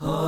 Oh.